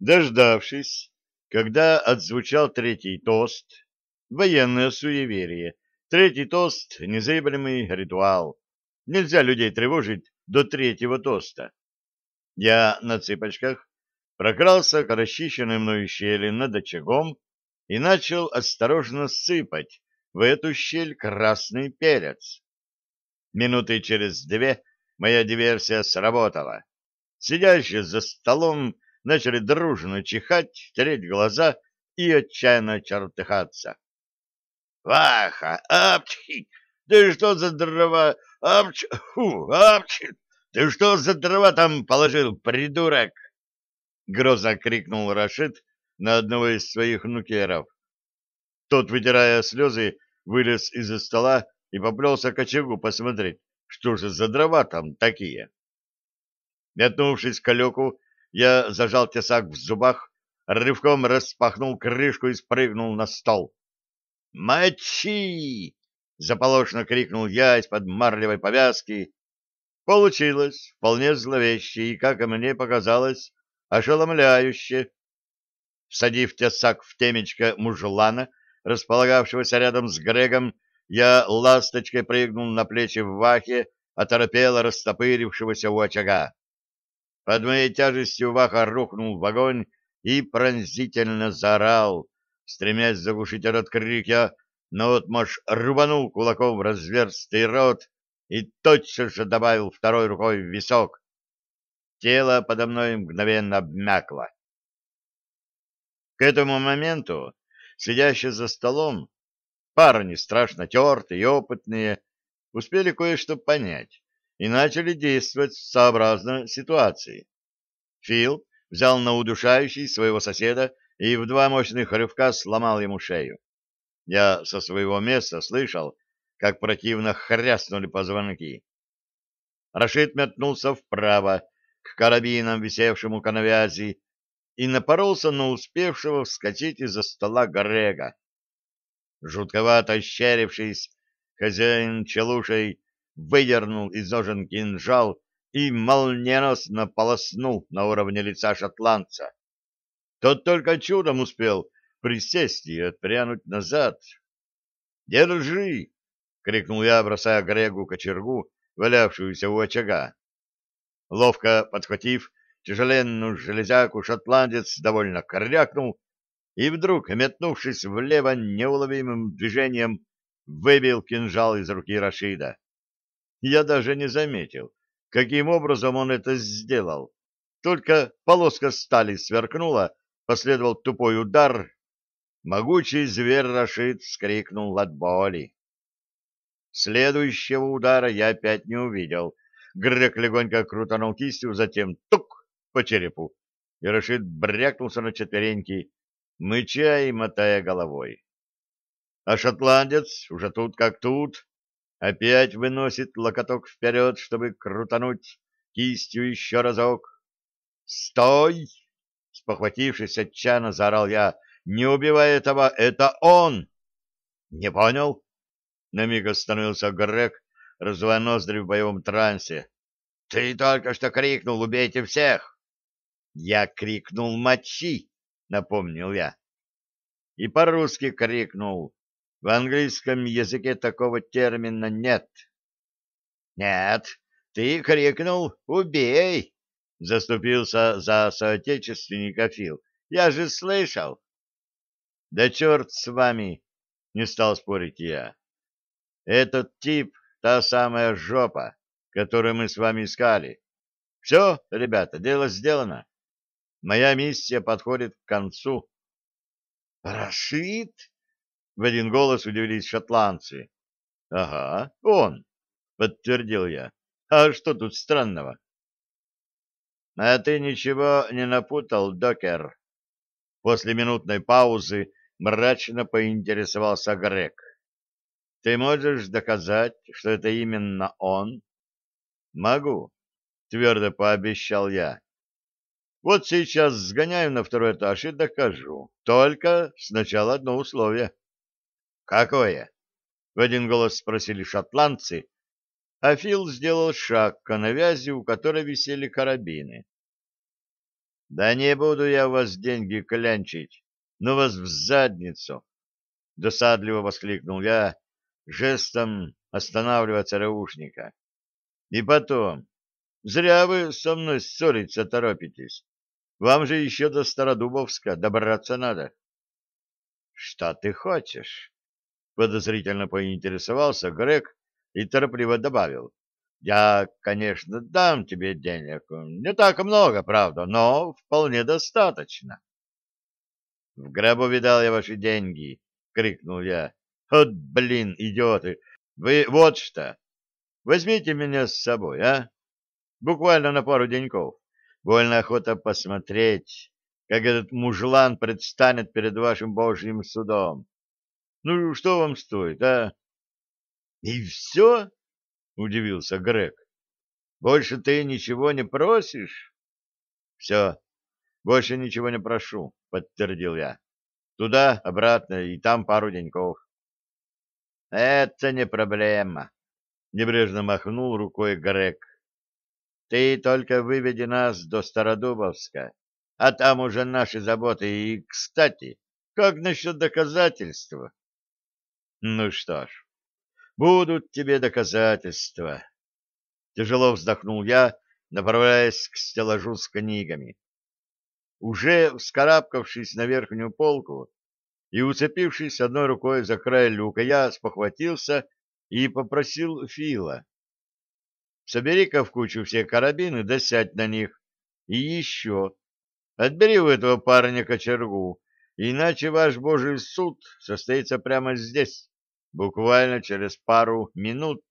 Дождавшись, когда отзвучал третий тост, военное суеверие, третий тост — незыблемый ритуал. Нельзя людей тревожить до третьего тоста. Я на цыпочках прокрался к расчищенной мною щели над очагом и начал осторожно сыпать в эту щель красный перец. Минуты через две моя диверсия сработала. Сидящие за столом начали дружно чихать, тереть глаза и отчаянно чертыхаться. «Ваха! Апчхи! Ты что за дрова? Апч... Фу! Апчхи! Ты что за дрова там положил, придурок?» Грозно крикнул Рашид на одного из своих нукеров. Тот, вытирая слезы, вылез из-за стола и поплелся к очагу посмотреть, что же за дрова там такие. Метнувшись к Алеку, я зажал тесак в зубах, рывком распахнул крышку и спрыгнул на стол. «Мочи!» — заполошно крикнул я из-под марлевой повязки. Получилось вполне зловеще и, как мне показалось, ошеломляюще. Всадив тесак в темечко мужлана, располагавшегося рядом с Грегом, я ласточкой прыгнул на плечи в вахе, оторопело растопырившегося у очага. Под моей тяжестью Ваха рухнул в огонь и пронзительно заорал, стремясь заглушить этот крик, я наотмашь рубанул кулаком в разверстый рот и тотчас же добавил второй рукой в висок. Тело подо мной мгновенно обмякло. К этому моменту, сидящие за столом, парни страшно тертые и опытные, успели кое-что понять и начали действовать сообразно ситуации. Фил взял на удушающий своего соседа и в два мощных рывка сломал ему шею. Я со своего места слышал, как противно хряснули позвонки. Рашид метнулся вправо, к карабинам, висевшим у коновязи, и напоролся на успевшего вскочить из-за стола Грега. Жутковато ощерившись, хозяин челушей выдернул из ножен кинжал и молниеносно полоснул на уровне лица шотландца. Тот только чудом успел присесть и отпрянуть назад. «Держи!» — крикнул я, бросая Грегу кочергу, валявшуюся у очага. Ловко подхватив тяжеленную железяку, шотландец довольно корякнул и вдруг, метнувшись влево неуловимым движением, выбил кинжал из руки Рашида. Я даже не заметил, каким образом он это сделал. Только полоска стали сверкнула, последовал тупой удар. Могучий зверь Рашид вскрикнул от боли. Следующего удара я опять не увидел. Грек легонько крутанул кистью, затем тук по черепу, и Рашид брякнулся на четвереньки, мыча и мотая головой. А шотландец уже тут как тут, Опять выносит локоток вперед, чтобы крутануть кистью еще разок. «Стой!» — спохватившись отчаянно, заорал я. «Не убивай этого! Это он!» «Не понял?» — на миг остановился Грег, развивая ноздри в боевом трансе. «Ты только что крикнул «Убейте всех!» «Я крикнул «Мочи!»» — напомнил я. И по-русски крикнул в английском языке такого термина нет. Нет, ты крикнул «Убей!» — заступился за соотечественника Фил. Я же слышал. Да черт с вами, не стал спорить я. Этот тип — та самая жопа, которую мы с вами искали. Все, ребята, дело сделано. Моя миссия подходит к концу. Рашид? В один голос удивились шотландцы. — Ага, он, — подтвердил я. — А что тут странного? — А ты ничего не напутал, докер? После минутной паузы мрачно поинтересовался Грег. — Ты можешь доказать, что это именно он? — Могу, — твердо пообещал я. Вот сейчас сгоняю на второй этаж и докажу. Только сначала одно условие. «Какое?» — в один голос спросили шотландцы, а Фил сделал шаг к навязи, у которой висели карабины. Да не буду я у вас деньги клянчить, но вас в задницу! Досадливо воскликнул я, жестом останавливая цареушника. И потом, зря вы со мной ссориться торопитесь. Вам же еще до Стародубовска добраться надо. — Что ты хочешь? — подозрительно поинтересовался Грег и торопливо добавил. — Я, конечно, дам тебе денег. Не так много, правда, но вполне достаточно. — В гробу видал я ваши деньги, — крикнул я. — Вот, блин, идиоты! Вы вот что! Возьмите меня с собой, а? Буквально на пару деньков. Больно охота посмотреть, как этот мужлан предстанет перед вашим божьим судом. Ну, что вам стоит, а? — И все? — удивился Грег. — Больше ты ничего не просишь? — Все, больше ничего не прошу, — подтвердил я. — Туда, обратно, и там пару деньков. — Это не проблема, — небрежно махнул рукой Грег. Ты только выведи нас до Стародубовска, а там уже наши заботы. И, кстати, как насчет доказательства? Ну что ж, будут тебе доказательства. Тяжело вздохнул я, направляясь к стеллажу с книгами. Уже вскарабкавшись на верхнюю полку и уцепившись одной рукой за край люка, я спохватился и попросил Фила. Собери-ка в кучу все карабины, да сядь на них. И еще. Отбери у этого парня кочергу, иначе ваш божий суд состоится прямо здесь, буквально через пару минут.